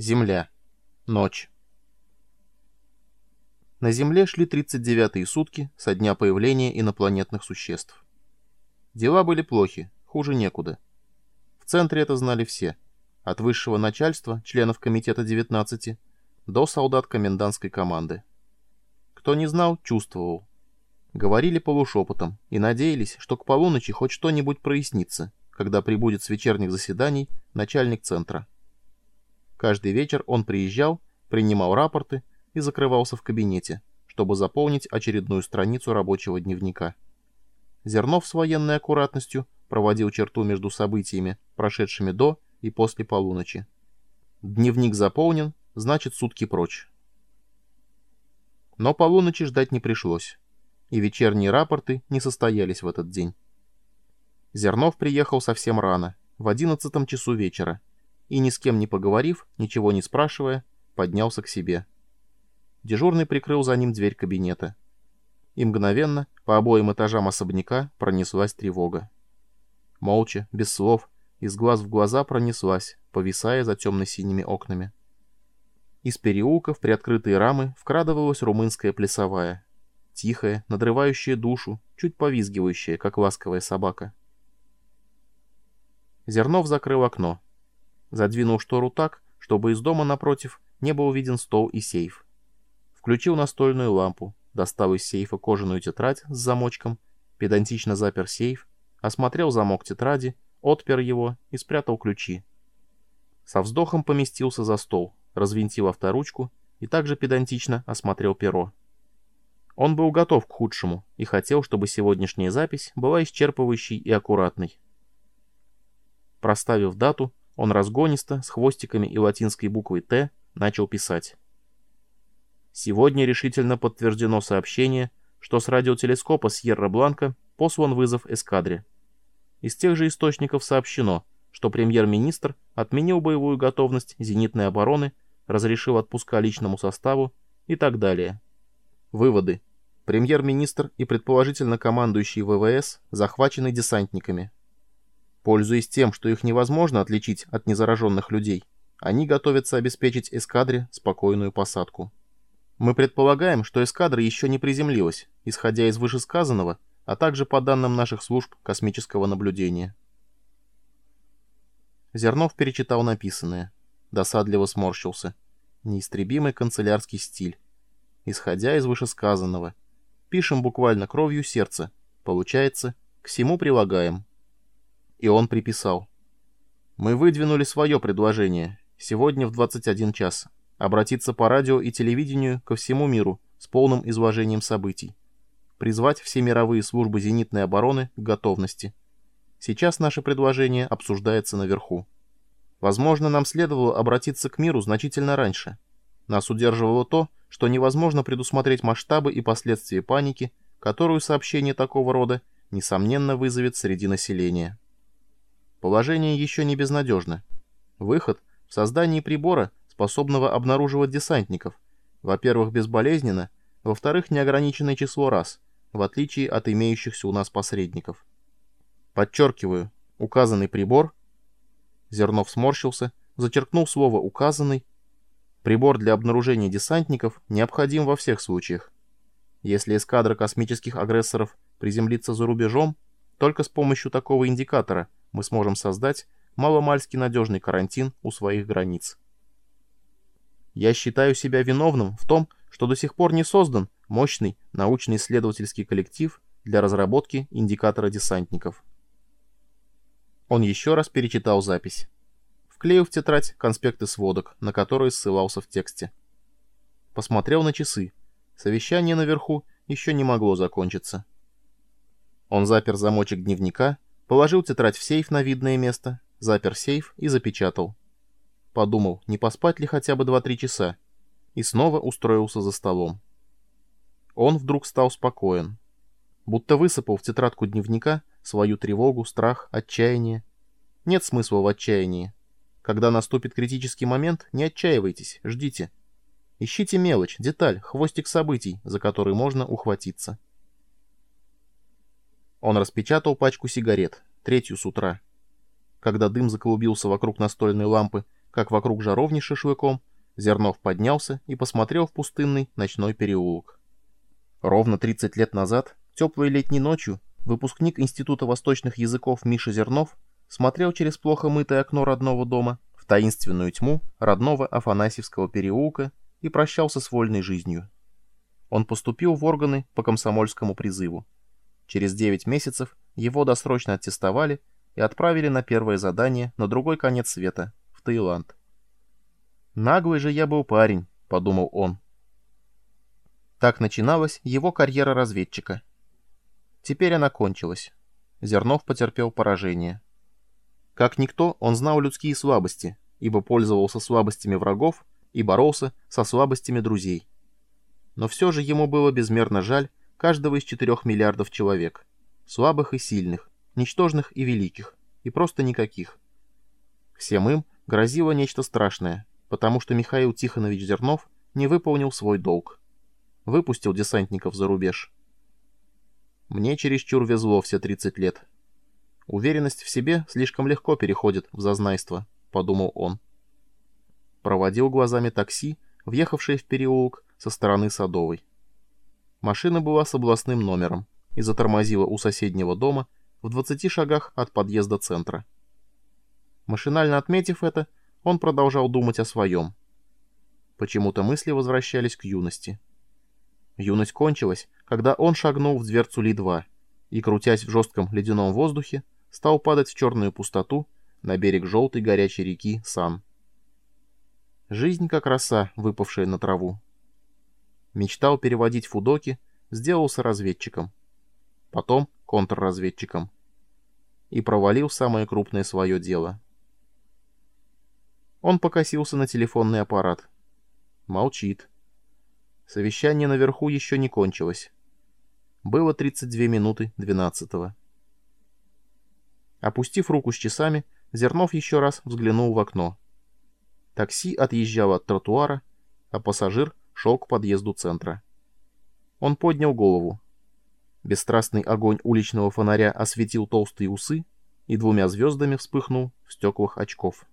Земля. Ночь. На Земле шли 39-е сутки со дня появления инопланетных существ. Дела были плохи, хуже некуда. В центре это знали все. От высшего начальства, членов комитета 19, до солдат комендантской команды. Кто не знал, чувствовал. Говорили полушепотом и надеялись, что к полуночи хоть что-нибудь прояснится, когда прибудет с вечерних заседаний начальник центра. Каждый вечер он приезжал, принимал рапорты и закрывался в кабинете, чтобы заполнить очередную страницу рабочего дневника. Зернов с военной аккуратностью проводил черту между событиями, прошедшими до и после полуночи. Дневник заполнен, значит сутки прочь. Но полуночи ждать не пришлось, и вечерние рапорты не состоялись в этот день. Зернов приехал совсем рано, в одиннадцатом часу вечера, и, ни с кем не поговорив, ничего не спрашивая, поднялся к себе. Дежурный прикрыл за ним дверь кабинета. И мгновенно по обоим этажам особняка пронеслась тревога. Молча, без слов, из глаз в глаза пронеслась, повисая за темно-синими окнами. Из переулка в приоткрытые рамы вкрадывалась румынская плясовая. Тихая, надрывающая душу, чуть повизгивающая, как ласковая собака. Зернов закрыл окно, задвинул штору так, чтобы из дома напротив не был виден стол и сейф. Включил настольную лампу, достал из сейфа кожаную тетрадь с замочком, педантично запер сейф, осмотрел замок тетради, отпер его и спрятал ключи. Со вздохом поместился за стол, развинтил авторучку и также педантично осмотрел перо. Он был готов к худшему и хотел, чтобы сегодняшняя запись была исчерпывающей и аккуратной. Проставив дату, он разгонисто, с хвостиками и латинской буквой «Т» начал писать. Сегодня решительно подтверждено сообщение, что с радиотелескопа Сьерра-Бланка послан вызов эскадре. Из тех же источников сообщено, что премьер-министр отменил боевую готовность зенитной обороны, разрешил отпуска личному составу и так далее. Выводы. Премьер-министр и предположительно командующий ВВС захвачены десантниками. Пользуясь тем, что их невозможно отличить от незараженных людей, они готовятся обеспечить эскадре спокойную посадку. Мы предполагаем, что эскадра еще не приземлилась, исходя из вышесказанного, а также по данным наших служб космического наблюдения. Зернов перечитал написанное. Досадливо сморщился. Неистребимый канцелярский стиль. Исходя из вышесказанного. Пишем буквально кровью сердца. Получается, к всему прилагаем. И он приписал. Мы выдвинули свое предложение. Сегодня в 21 час. Обратиться по радио и телевидению ко всему миру с полным изложением событий. Призвать все мировые службы зенитной обороны к готовности. Сейчас наше предложение обсуждается наверху. Возможно, нам следовало обратиться к миру значительно раньше. Нас удерживало то, что невозможно предусмотреть масштабы и последствия паники, которую сообщение такого рода, несомненно, вызовет среди населения. Положение еще не безнадежно. Выход в создании прибора, способного обнаруживать десантников, во-первых, безболезненно, во-вторых, неограниченное число раз, в отличие от имеющихся у нас посредников. Подчеркиваю, указанный прибор... Зернов сморщился, зачеркнул слово «указанный». Прибор для обнаружения десантников необходим во всех случаях. Если эскадра космических агрессоров приземлится за рубежом, только с помощью такого индикатора – мы сможем создать маломальски надежный карантин у своих границ. Я считаю себя виновным в том, что до сих пор не создан мощный научно-исследовательский коллектив для разработки индикатора десантников. Он еще раз перечитал запись. Вклеил в тетрадь конспекты сводок, на которые ссылался в тексте. Посмотрел на часы. Совещание наверху еще не могло закончиться. Он запер замочек дневника Положил тетрадь в сейф на видное место, запер сейф и запечатал. Подумал, не поспать ли хотя бы 2-3 часа, и снова устроился за столом. Он вдруг стал спокоен. Будто высыпал в тетрадку дневника свою тревогу, страх, отчаяние. Нет смысла в отчаянии. Когда наступит критический момент, не отчаивайтесь, ждите. Ищите мелочь, деталь, хвостик событий, за который можно ухватиться. Он распечатал пачку сигарет, третью с утра. Когда дым заклубился вокруг настольной лампы, как вокруг жаровни шашлыком, Зернов поднялся и посмотрел в пустынный ночной переулок. Ровно 30 лет назад, теплой летней ночью, выпускник Института восточных языков Миша Зернов смотрел через плохо мытое окно родного дома в таинственную тьму родного Афанасьевского переулка и прощался с вольной жизнью. Он поступил в органы по комсомольскому призыву. Через 9 месяцев его досрочно аттестовали и отправили на первое задание на другой конец света, в Таиланд. «Наглый же я был парень», — подумал он. Так начиналась его карьера разведчика. Теперь она кончилась. Зернов потерпел поражение. Как никто, он знал людские слабости, ибо пользовался слабостями врагов и боролся со слабостями друзей. Но все же ему было безмерно жаль каждого из четырех миллиардов человек, слабых и сильных, ничтожных и великих, и просто никаких. Всем им грозило нечто страшное, потому что Михаил Тихонович Зернов не выполнил свой долг. Выпустил десантников за рубеж. Мне чересчур везло все 30 лет. Уверенность в себе слишком легко переходит в зазнайство, подумал он. Проводил глазами такси, въехавшее в переулок со стороны Садовой. Машина была с областным номером и затормозила у соседнего дома в 20 шагах от подъезда центра. Машинально отметив это, он продолжал думать о своем. Почему-то мысли возвращались к юности. Юность кончилась, когда он шагнул в дверцу Ли-2 и, крутясь в жестком ледяном воздухе, стал падать в черную пустоту на берег желтой горячей реки Сан. Жизнь как роса, выпавшая на траву. Мечтал переводить фудоки, сделался разведчиком. Потом контрразведчиком. И провалил самое крупное свое дело — он покосился на телефонный аппарат. Молчит. Совещание наверху еще не кончилось. Было 32 минуты 12-го. Опустив руку с часами, Зернов еще раз взглянул в окно. Такси отъезжало от тротуара, а пассажир шел к подъезду центра. Он поднял голову. Бесстрастный огонь уличного фонаря осветил толстые усы и двумя звездами вспыхнул в стеклах очков.